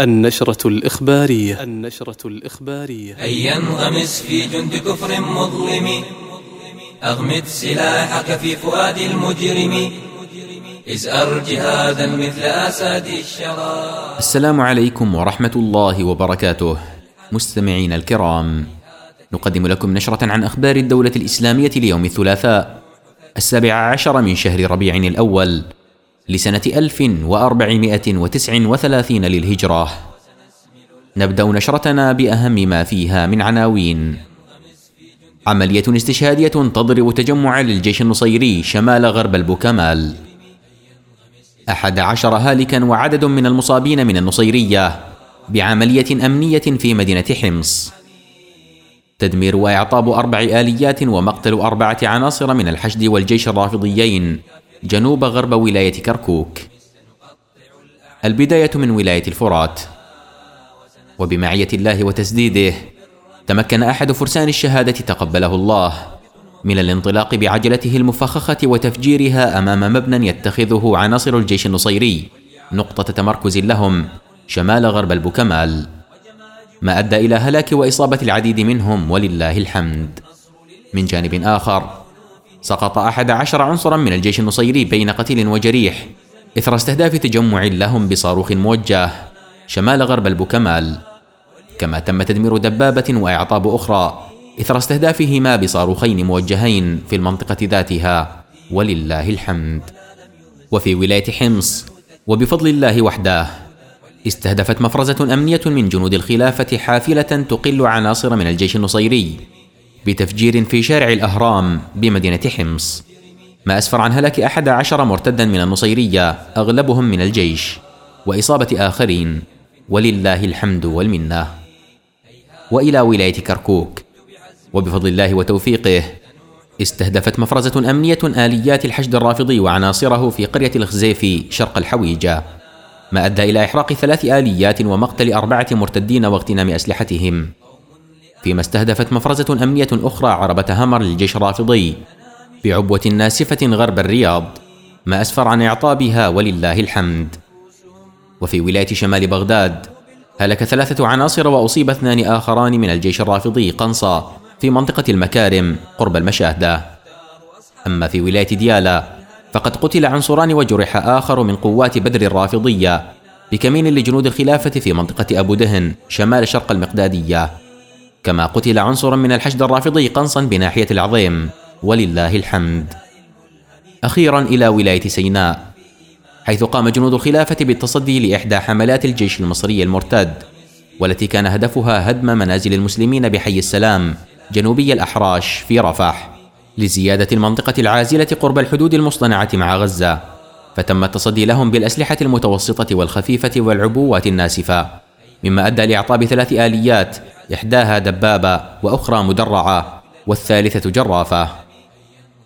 النشرة الإخبارية. النشرة الإخبارية. هيا انغمس في جند كفر مظلم أغمد سلاحك في فؤاد المجرم ازأر جهادا مثل أساد الشرى. السلام عليكم ورحمة الله وبركاته. مستمعين الكرام نقدم لكم نشرة عن أخبار الدولة الإسلامية ليوم الثلاثاء السابع عشر من شهر ربيع الأول. لسنة 1439 للهجرة. نبدأ نشرتنا بأهم ما فيها من عناوين. عملية استشهادية تضرب تجمع للجيش النصيري شمال غرب البوكمال. أحد عشر هالكا وعدد من المصابين من النصيرية بعملية أمنية في مدينة حمص. تدمير وإعطاب أربع آليات ومقتل أربعة عناصر من الحشد والجيش الرافضيين. جنوب غرب ولاية كركوك. البداية من ولاية الفرات. وبمعية الله وتسديده تمكن أحد فرسان الشهادة تقبله الله من الانطلاق بعجلته المفخخة وتفجيرها أمام مبنى يتخذه عناصر الجيش النصيري نقطة تمركز لهم شمال غرب البوكمال ما أدى إلى هلاك وإصابة العديد منهم ولله الحمد. من جانب آخر سقط أحد عشر عنصرا من الجيش النصيري بين قتيل وجريح إثر استهداف تجمع لهم بصاروخ موجه شمال غرب البوكمال. كما تم تدمير دبابة وإعطاب أخرى إثر استهدافهما بصاروخين موجهين في المنطقة ذاتها ولله الحمد. وفي ولاية حمص وبفضل الله وحده استهدفت مفرزة أمنية من جنود الخلافة حافلة تقل عناصر من الجيش النصيري. بتفجير في شارع الأهرام بمدينة حمص. ما أسفر عن هلاك أحد عشر مرتدا من النصيرية أغلبهم من الجيش وإصابة آخرين. ولله الحمد والمنة. وإلى ولاية كركوك. وبفضل الله وتوفيقه استهدفت مفرزة أمنية آليات الحشد الرافضي وعناصره في قرية الخزيف شرق الحويجة. ما أدى إلى إحراق ثلاث آليات ومقتل أربعة مرتدين واغتنام أسلحتهم. فيما استهدفت مفرزة أمنية أخرى عربة همر للجيش الرافضي بعبوة ناسفة غرب الرياض ما أسفر عن إعطابها ولله الحمد. وفي ولاية شمال بغداد هلك ثلاثة عناصر وأصيب اثنان آخران من الجيش الرافضي قنصة في منطقة المكارم قرب المشاهدة. أما في ولاية ديالا فقد قتل عنصران وجرح آخر من قوات بدر الرافضية بكمين لجنود الخلافة في منطقة أبو دهن شمال شرق المقدادية. كما قتل عنصر من الحشد الرافضي قنصا بناحية العظيم ولله الحمد. أخيرا إلى ولاية سيناء حيث قام جنود الخلافة بالتصدي لإحدى حملات الجيش المصري المرتد والتي كان هدفها هدم منازل المسلمين بحي السلام جنوبي الأحراش في رفح لزيادة المنطقة العازلة قرب الحدود المصطنعة مع غزة. فتم التصدي لهم بالأسلحة المتوسطة والخفيفة والعبوات الناسفة مما أدى لإعطاب ثلاث آليات إحداها دبابة وأخرى مدرعة والثالثة جرافة.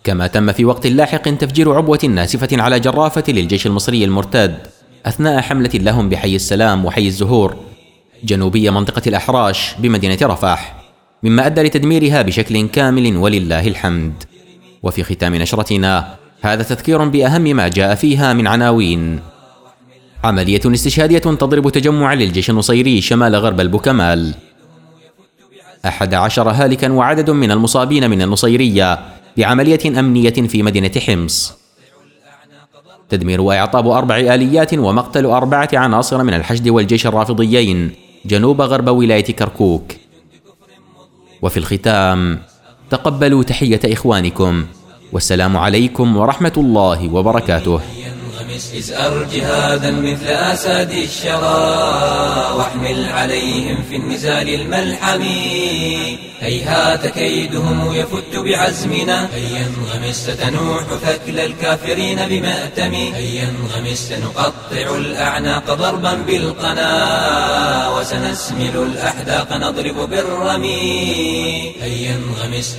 كما تم في وقت لاحق تفجير عبوة ناسفة على جرافة للجيش المصري المرتد أثناء حملة لهم بحي السلام وحي الزهور جنوبي منطقة الأحراش بمدينة رفح مما أدى لتدميرها بشكل كامل ولله الحمد. وفي ختام نشرتنا هذا تذكير بأهم ما جاء فيها من عناوين. عملية استشهادية تضرب تجمع للجيش النصيري شمال غرب البوكمال. أحد عشر هالكا وعدد من المصابين من النصيرية بعملية أمنية في مدينة حمص. تدمير وإعطاب أربع آليات ومقتل أربعة عناصر من الحشد والجيش الرافضيين جنوب غرب ولاية كركوك. وفي الختام تقبلوا تحية إخوانكم. والسلام عليكم ورحمة الله وبركاته. ازأر جهادا مثل أسد الشرى واحمل عليهم في النزال الملحم. هيهات كيدهم يفت بعزمنا. هيا انغمس ستنوح ثكل الكافرين بمأتم. هيا انغمس سنقطع الأعناق ضربا بالقنا. وسنسمل الأحداق نضرب بالرمي. هيا انغمس